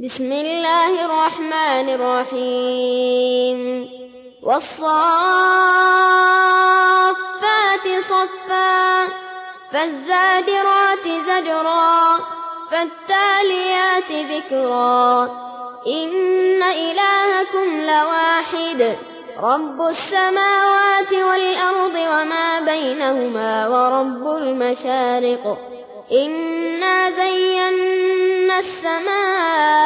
بسم الله الرحمن الرحيم. والصافات صفا فالزاجرات زجرا فالتاليات ذكرا. إن إلهكم لواحد رب السماوات والأرض وما بينهما ورب المشارق. إنا زينا السماء الدنيا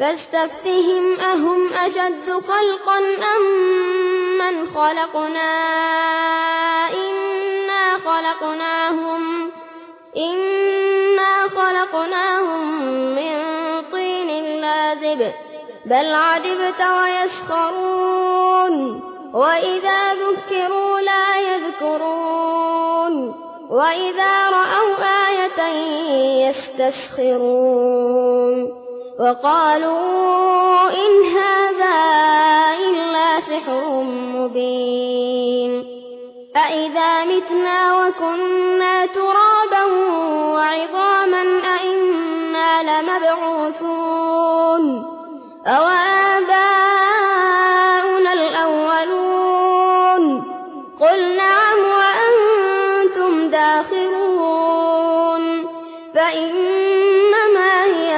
فاستفتهم أهم أشد خلقا أم من خلقنا؟ إنا خلقناهم إنا خلقناهم من طين لازب بل عجبت ويسخرون وإذا ذكروا لا يذكرون وإذا رأوا آية يستسخرون. وقالوا إن هذا إلا سحر مبين أئذا متنا وكنا ترابا وعظاما أئنا لمبعوثون أو آباؤنا الأولون قل نعم وأنتم داخرون هي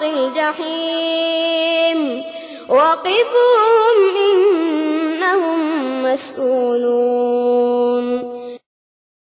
صراط الجحيم. وقفوهم إنهم